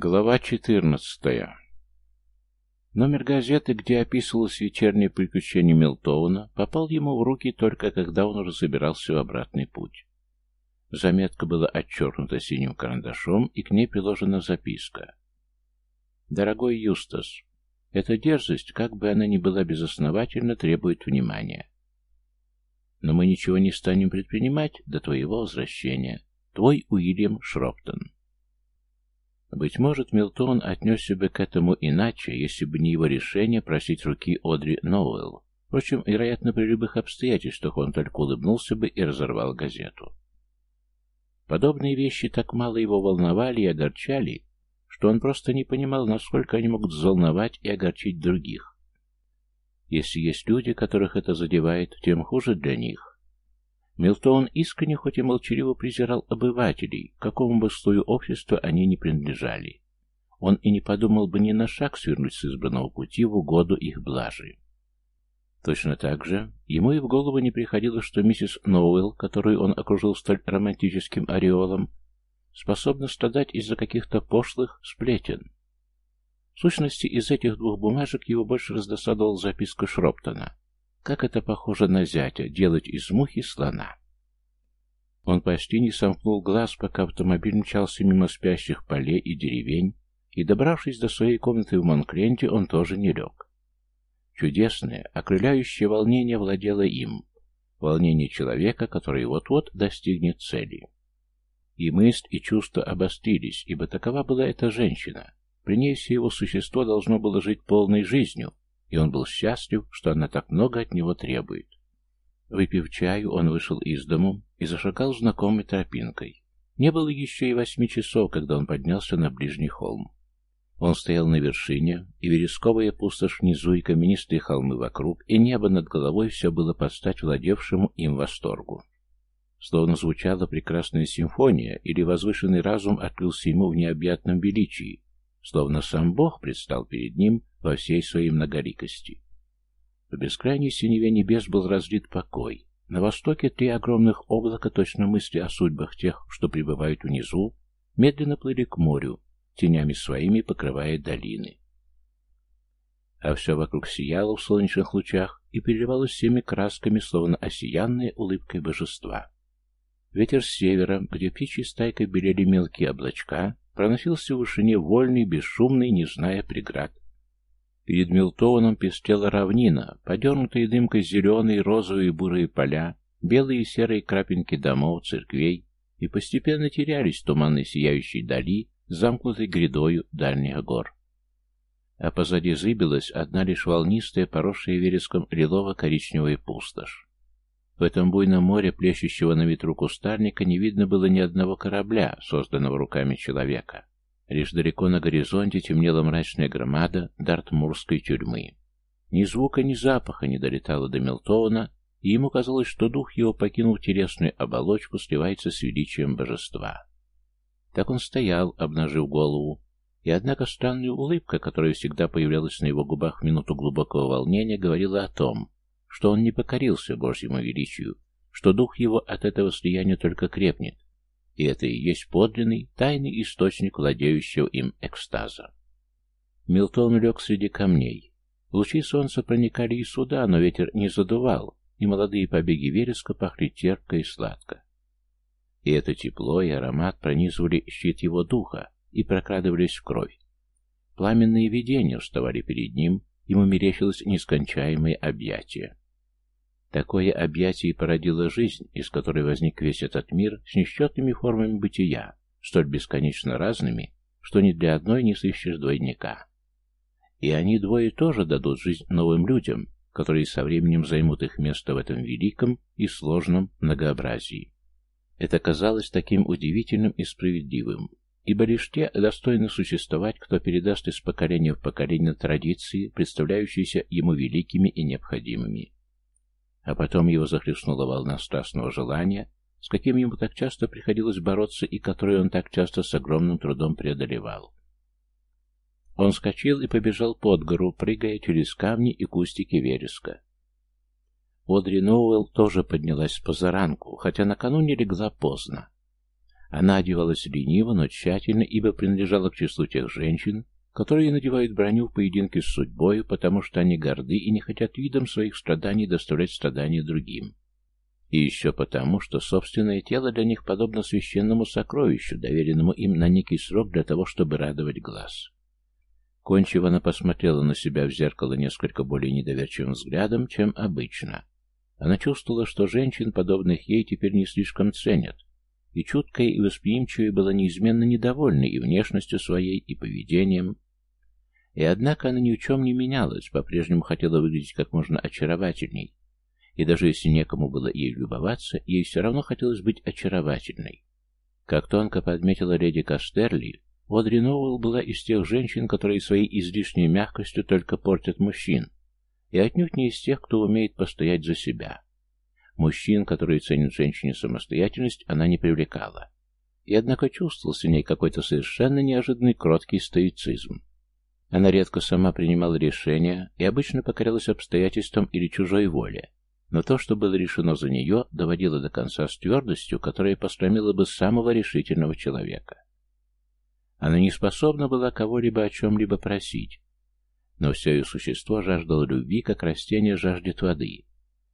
Глава 14. Номер газеты, где описывалось вечернее приключение Милтоуна, попал ему в руки только когда он уже в обратный путь. Заметка была отчеркнута синим карандашом, и к ней приложена записка. «Дорогой Юстас, эта дерзость, как бы она ни была безосновательна, требует внимания. Но мы ничего не станем предпринимать до твоего возвращения. Твой Уильям Шроптон». Быть может, Милтон отнесся бы к этому иначе, если бы не его решение просить руки Одри Ноуэлл. Впрочем, вероятно, при любых обстоятельствах он только улыбнулся бы и разорвал газету. Подобные вещи так мало его волновали и огорчали, что он просто не понимал, насколько они могут взволновать и огорчить других. Если есть люди, которых это задевает, тем хуже для них. Милтон искренне, хоть и молчаливо презирал обывателей, какому бы слою общества они не принадлежали. Он и не подумал бы ни на шаг свернуть с избранного пути в угоду их блажи. Точно так же ему и в голову не приходило, что миссис Ноуэлл, которую он окружил столь романтическим ореолом, способна страдать из-за каких-то пошлых сплетен. В сущности, из этих двух бумажек его больше раздосадовала записка Шроптона. Как это похоже на зятя, делать из мухи слона. Он почти не сомкнул глаз, пока автомобиль мчался мимо спящих полей и деревень, и, добравшись до своей комнаты в Монкленте, он тоже не лег. Чудесное, окрыляющее волнение владело им. Волнение человека, который вот-вот достигнет цели. И мысль, и чувства обострились, ибо такова была эта женщина. При ней все его существо должно было жить полной жизнью, и он был счастлив, что она так много от него требует. Выпив чаю, он вышел из дому и зашагал знакомой тропинкой. Не было еще и восьми часов, когда он поднялся на ближний холм. Он стоял на вершине, и вересковая пустошь внизу, и каменистые холмы вокруг, и небо над головой все было под стать владевшему им восторгу. Словно звучала прекрасная симфония, или возвышенный разум открылся ему в необъятном величии, словно сам Бог предстал перед ним во всей своей многоликости. В бескрайней синеве небес был разлит покой. На востоке три огромных облака, точно мысли о судьбах тех, что пребывают внизу, медленно плыли к морю, тенями своими покрывая долины. А все вокруг сияло в солнечных лучах и переливалось всеми красками, словно осиянная улыбкой божества. Ветер с севера, где птичьей стайкой белели мелкие облачка, проносился в вышине вольный, бесшумный, не зная преград, Перед Милтоуном пестела равнина, подернутые дымкой зеленые, розовые, бурые поля, белые и серые крапинки домов, церквей, и постепенно терялись в туманной сияющей дали, замкнутой грядою дальних гор. А позади зыбилась одна лишь волнистая, поросшая вереском лилово-коричневая пустошь. В этом буйном море, плещущего на ветру кустарника, не видно было ни одного корабля, созданного руками человека. Лишь далеко на горизонте темнела мрачная громада Дартмурской тюрьмы. Ни звука, ни запаха не долетало до Мелтоуна, и ему казалось, что дух его, покинув телесную оболочку, сливается с величием божества. Так он стоял, обнажив голову, и однако странная улыбка, которая всегда появлялась на его губах в минуту глубокого волнения, говорила о том, что он не покорился Божьему величию, что дух его от этого слияния только крепнет, и это и есть подлинный, тайный источник владеющего им экстаза. Милтон лег среди камней. Лучи солнца проникали и сюда, но ветер не задувал, и молодые побеги вереска пахли терпко и сладко. И это тепло и аромат пронизывали щит его духа и прокрадывались в кровь. Пламенные видения вставали перед ним, ему мерещилось нескончаемое объятие. Такое объятие породило жизнь, из которой возник весь этот мир с несчетными формами бытия, столь бесконечно разными, что ни для одной не сыщешь двойника. И они двое тоже дадут жизнь новым людям, которые со временем займут их место в этом великом и сложном многообразии. Это казалось таким удивительным и справедливым, ибо лишь те достойны существовать, кто передаст из поколения в поколение традиции, представляющиеся ему великими и необходимыми. А потом его захлестнула волна страстного желания, с каким ему так часто приходилось бороться и которое он так часто с огромным трудом преодолевал. Он скочил и побежал под гору, прыгая через камни и кустики вереска. Одри Ноуэлл тоже поднялась позаранку, хотя накануне легла поздно. Она одевалась лениво, но тщательно, ибо принадлежала к числу тех женщин, которые надевают броню в поединке с судьбою, потому что они горды и не хотят видом своих страданий доставлять страдания другим. И еще потому, что собственное тело для них подобно священному сокровищу, доверенному им на некий срок для того, чтобы радовать глаз. Кончив, она посмотрела на себя в зеркало несколько более недоверчивым взглядом, чем обычно. Она чувствовала, что женщин, подобных ей, теперь не слишком ценят, и чуткая и восприимчивая была неизменно недовольна и внешностью своей, и поведением. И однако она ни в чем не менялась, по-прежнему хотела выглядеть как можно очаровательней, и даже если некому было ей любоваться, ей все равно хотелось быть очаровательной. Как тонко подметила леди Кастерли, Одри Ноуэлл была из тех женщин, которые своей излишней мягкостью только портят мужчин, и отнюдь не из тех, кто умеет постоять за себя. Мужчин, которые ценят женщине самостоятельность, она не привлекала. И однако чувствовался в ней какой-то совершенно неожиданный кроткий стоицизм. Она редко сама принимала решения и обычно покорялась обстоятельствам или чужой воле, но то, что было решено за нее, доводило до конца с твердостью, которая посрамила бы самого решительного человека. Она не способна была кого-либо о чем-либо просить, но все ее существо жаждало любви, как растение жаждет воды.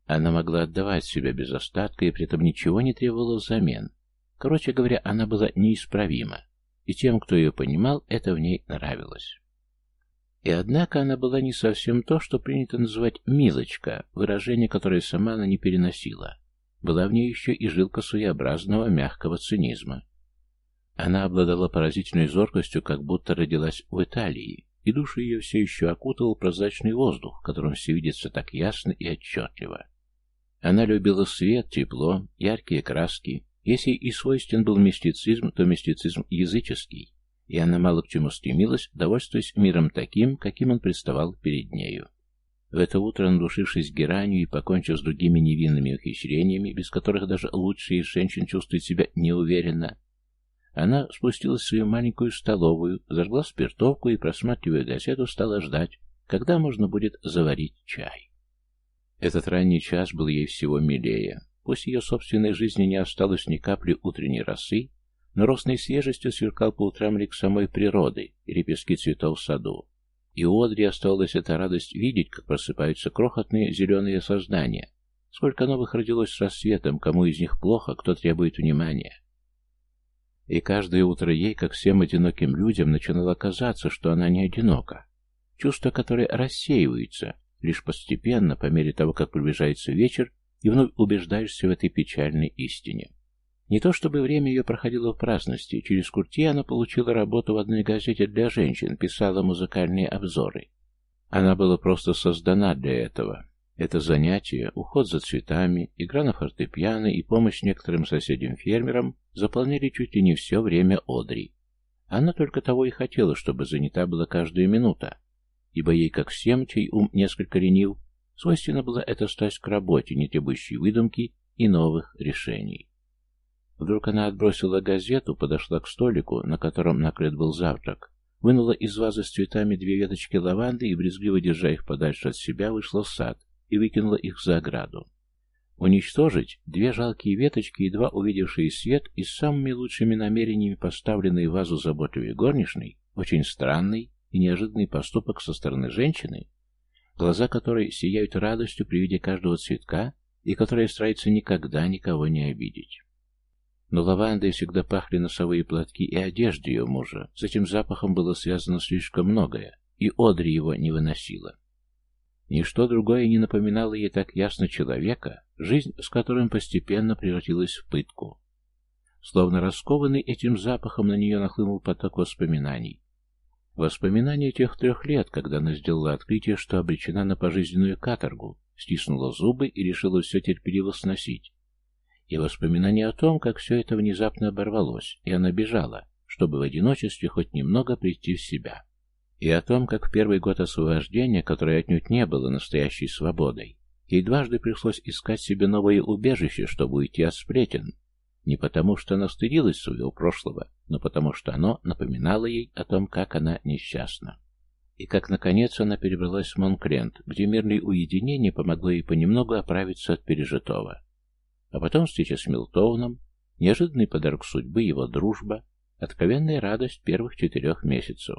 Она могла отдавать себя без остатка и при этом ничего не требовала взамен. Короче говоря, она была неисправима, и тем, кто ее понимал, это в ней нравилось. И однако она была не совсем то, что принято называть «милочка», выражение, которое сама она не переносила. Была в ней еще и жилка своеобразного мягкого цинизма. Она обладала поразительной зоркостью, как будто родилась в Италии, и душу ее все еще окутывал прозрачный воздух, в котором все видится так ясно и отчетливо. Она любила свет, тепло, яркие краски. Если и свойствен был мистицизм, то мистицизм языческий, и она мало к чему стремилась, довольствуясь миром таким, каким он представал перед нею. В это утро, надушившись геранью и покончив с другими невинными ухищрениями, без которых даже лучшие из женщин чувствуют себя неуверенно, она спустилась в свою маленькую столовую, зажгла спиртовку и, просматривая газету, стала ждать, когда можно будет заварить чай. Этот ранний час был ей всего милее. Пусть ее собственной жизни не осталось ни капли утренней росы, но росной свежестью сверкал по утрам лик самой природы и лепестки цветов в саду. И у Одри оставалась эта радость видеть, как просыпаются крохотные зеленые создания. Сколько новых родилось с рассветом, кому из них плохо, кто требует внимания. И каждое утро ей, как всем одиноким людям, начинало казаться, что она не одинока. Чувство, которое рассеивается, лишь постепенно, по мере того, как приближается вечер, и вновь убеждаешься в этой печальной истине. Не то чтобы время ее проходило в праздности, через Курти она получила работу в одной газете для женщин, писала музыкальные обзоры. Она была просто создана для этого. Это занятие, уход за цветами, игра на фортепиано и помощь некоторым соседям-фермерам заполняли чуть ли не все время Одри. Она только того и хотела, чтобы занята была каждая минута, ибо ей, как всем, чей ум несколько ленив, свойственно была эта страсть к работе, не требующей выдумки и новых решений. Вдруг она отбросила газету, подошла к столику, на котором накрыт был завтрак, вынула из вазы с цветами две веточки лаванды и, брезгливо держа их подальше от себя, вышла в сад и выкинула их за ограду. Уничтожить две жалкие веточки, едва увидевшие свет и с самыми лучшими намерениями поставленные в вазу заботливой горничной, очень странный и неожиданный поступок со стороны женщины, глаза которой сияют радостью при виде каждого цветка и которая старается никогда никого не обидеть. Но лавандой всегда пахли носовые платки и одежда ее мужа, с этим запахом было связано слишком многое, и Одри его не выносила. Ничто другое не напоминало ей так ясно человека, жизнь с которым постепенно превратилась в пытку. Словно раскованный этим запахом на нее нахлынул поток воспоминаний, Воспоминания тех трех лет, когда она сделала открытие, что обречена на пожизненную каторгу, стиснула зубы и решила все терпеливо сносить. И воспоминания о том, как все это внезапно оборвалось, и она бежала, чтобы в одиночестве хоть немного прийти в себя. И о том, как в первый год освобождения, которое отнюдь не было настоящей свободой, ей дважды пришлось искать себе новое убежище, чтобы уйти от сплетен, не потому, что она стыдилась своего прошлого, но потому, что оно напоминало ей о том, как она несчастна. И как, наконец, она перебралась в Монкрент, где мирное уединение помогло ей понемногу оправиться от пережитого. А потом встреча с Милтоуном, неожиданный подарок судьбы, его дружба, откровенная радость первых четырех месяцев.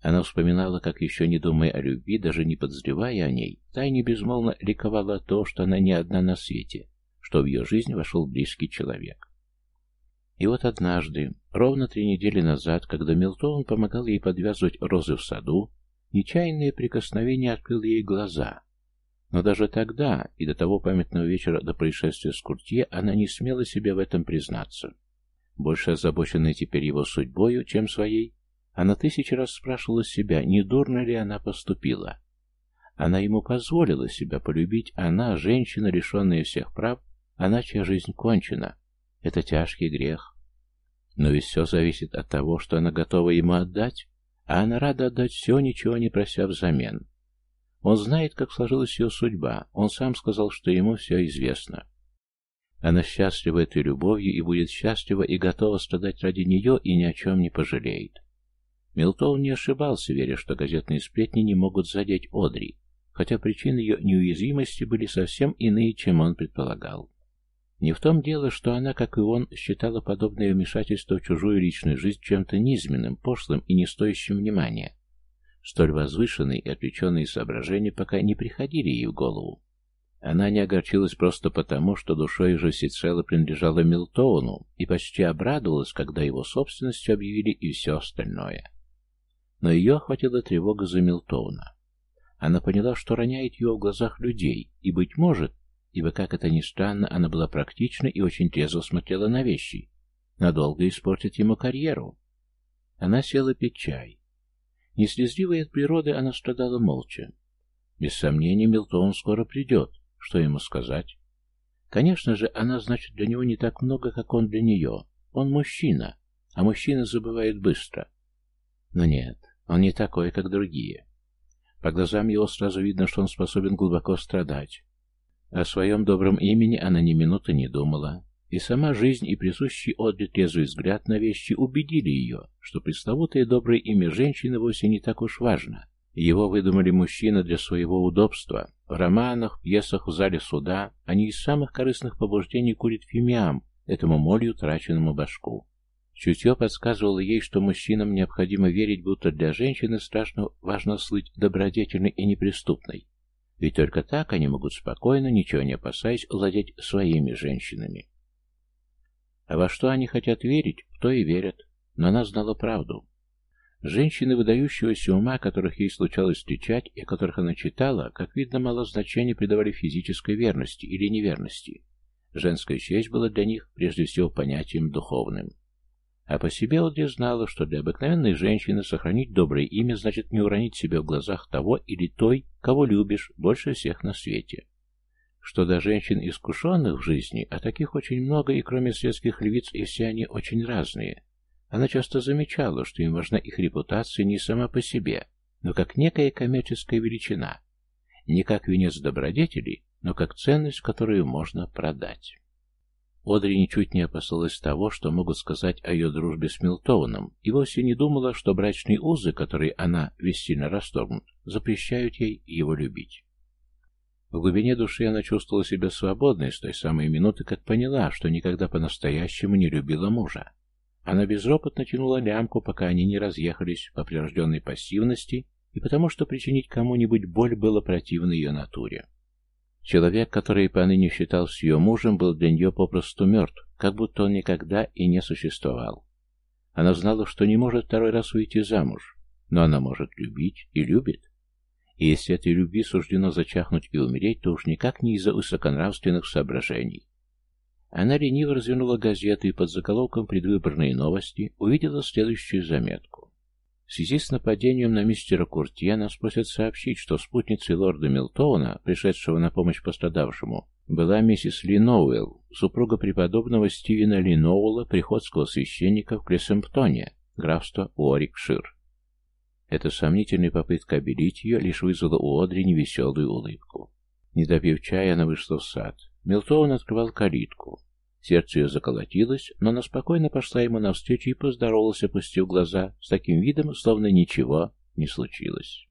Она вспоминала, как еще не думая о любви, даже не подозревая о ней, тайне безмолвно ликовала то, что она не одна на свете, что в ее жизнь вошел близкий человек. И вот однажды, ровно три недели назад, когда Милтон помогал ей подвязывать розы в саду, нечаянное прикосновение открыло ей глаза. Но даже тогда, и до того памятного вечера до происшествия с Куртье, она не смела себе в этом признаться. Больше озабоченная теперь его судьбою, чем своей, она тысячи раз спрашивала себя, не дурно ли она поступила. Она ему позволила себя полюбить, она, женщина, лишенная всех прав, она, чья жизнь кончена. Это тяжкий грех. Но ведь все зависит от того, что она готова ему отдать, а она рада отдать все, ничего не прося взамен. Он знает, как сложилась ее судьба, он сам сказал, что ему все известно. Она счастлива этой любовью и будет счастлива и готова страдать ради нее и ни о чем не пожалеет. Милтон не ошибался, веря, что газетные сплетни не могут задеть Одри, хотя причины ее неуязвимости были совсем иные, чем он предполагал. Не в том дело, что она, как и он, считала подобное вмешательство в чужую личную жизнь чем-то низменным, пошлым и не стоящим внимания. Столь возвышенные и отвлеченные соображения пока не приходили ей в голову. Она не огорчилась просто потому, что душой уже всецело принадлежала Милтоуну и почти обрадовалась, когда его собственностью объявили и все остальное. Но ее охватила тревога за Милтоуна. Она поняла, что роняет его в глазах людей, и, быть может, ибо, как это ни странно, она была практична и очень трезво смотрела на вещи, надолго испортит ему карьеру. Она села пить чай. Не слезливая от природы, она страдала молча. Без сомнения, Милтон скоро придет. Что ему сказать? Конечно же, она значит для него не так много, как он для нее. Он мужчина, а мужчина забывает быстро. Но нет, он не такой, как другие. По глазам его сразу видно, что он способен глубоко страдать. О своем добром имени она ни минуты не думала. И сама жизнь и присущий Одри трезвый взгляд на вещи убедили ее, что пресловутое доброе имя женщины вовсе не так уж важно. Его выдумали мужчины для своего удобства. В романах, пьесах, в зале суда они из самых корыстных побуждений курят фимиам, этому молью траченному башку. Чутье подсказывало ей, что мужчинам необходимо верить, будто для женщины страшно важно слыть добродетельной и неприступной. Ведь только так они могут спокойно, ничего не опасаясь, владеть своими женщинами. А во что они хотят верить, в то и верят. Но она знала правду. Женщины выдающегося ума, которых ей случалось встречать и которых она читала, как видно, мало значения придавали физической верности или неверности. Женская честь была для них прежде всего понятием духовным. А по себе Одри знала, что для обыкновенной женщины сохранить доброе имя значит не уронить себя в глазах того или той, кого любишь больше всех на свете. Что до женщин, искушенных в жизни, а таких очень много, и кроме светских львиц, и все они очень разные, она часто замечала, что им важна их репутация не сама по себе, но как некая коммерческая величина, не как венец добродетели, но как ценность, которую можно продать. Одри ничуть не опасалась того, что могут сказать о ее дружбе с Милтоуном, и вовсе не думала, что брачные узы, которые она весь сильно расторгнут, запрещают ей его любить. В глубине души она чувствовала себя свободной с той самой минуты, как поняла, что никогда по-настоящему не любила мужа. Она безропотно тянула лямку, пока они не разъехались по прирожденной пассивности и потому, что причинить кому-нибудь боль было противно ее натуре. Человек, который поныне считался ее мужем, был для нее попросту мертв, как будто он никогда и не существовал. Она знала, что не может второй раз выйти замуж, но она может любить и любит. И если этой любви суждено зачахнуть и умереть, то уж никак не из-за высоконравственных соображений. Она лениво развернула газету и под заголовком «Предвыборные новости» увидела следующую заметку. В связи с нападением на мистера Куртье нас просят сообщить, что спутницей лорда Милтона, пришедшего на помощь пострадавшему, была миссис Ли Ноуэлл, супруга преподобного Стивена Ли Ноуэлла, приходского священника в Клессемптоне, графство Уорикшир. Эта сомнительная попытка обелить ее лишь вызвала у Одри невеселую улыбку. Не допив чая, она вышла в сад. Милтон открывал калитку. Сердце ее заколотилось, но она спокойно пошла ему навстречу и поздоровалась, опустив глаза, с таким видом, словно ничего не случилось.